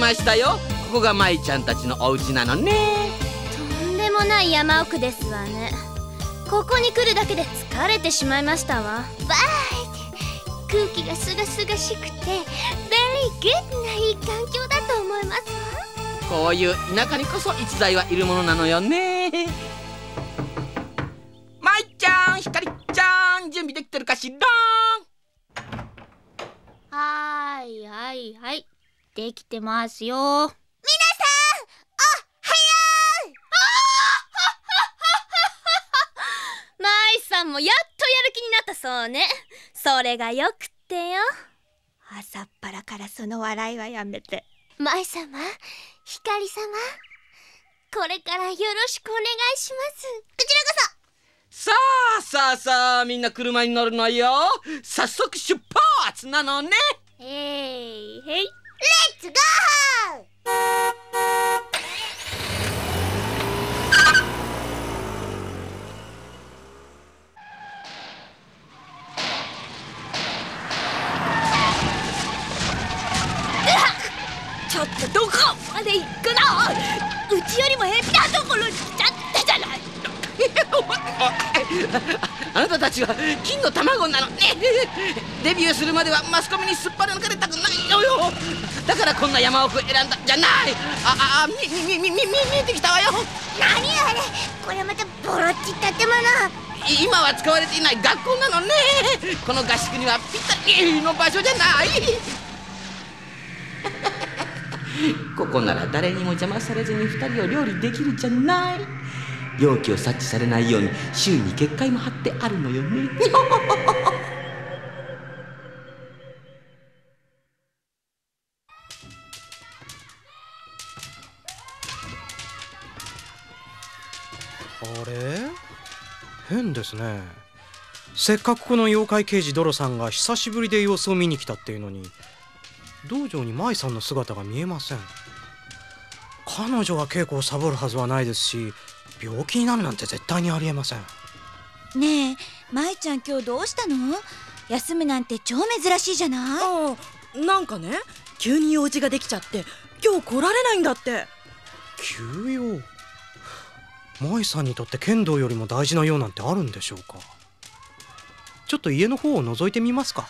ましたよ。ここが舞ちゃんたちのお家なのね。とんでもない山奥ですわね。ここに来るだけで疲れてしまいましたわ。バイ空気がすがすがしくてベリーグッないい環境だと思いますわ。こういう田舎にこそ逸材はいるものなのよね。舞ちゃんひかりちゃん準備できてるかしら？はーいはいはいできてますよ。皆さんおはよう。マイさんもやっとやる気になったそうね。それがよくってよ。朝っぱらからその笑いはやめて。マイ様ひかり様これからよろしくお願いします。こちらこさあさあさあみんな車に乗るのよ。早速出発なのね。そへいへいレッツゴーちょっとどこまで行くの？うちよりも下手なところに来ちゃったじゃない あなたたちは金の卵なのね。デビューするまではマスコミにすっぱ抜かれたくなだからこんな山奥選んだじゃない。ああみみみみみ見えてきたわよ。何あれ？これまたボロっちったってもの今は使われていない学校なのね。この合宿にはぴったりの場所じゃない。ここなら誰にも邪魔されずに2人を料理できるじゃない。容器を察知されないように周囲に結界も張ってあるのよね あれ？変ですね。せっかくこの妖怪刑事ドロさんが久しぶりで様子を見に来たっていうのに道場に舞さんの姿が見えません。彼女が稽古をサボるはずはないですし病気になるなんて絶対にありえません。ねえ舞ちゃん今日どうしたの？休むなんて超珍しいじゃない？ああなんかね急に用事ができちゃって今日来られないんだって。休養舞さんにとって剣道よりも大事なようなんてあるんでしょうか？ちょっと家の方を覗いてみますか？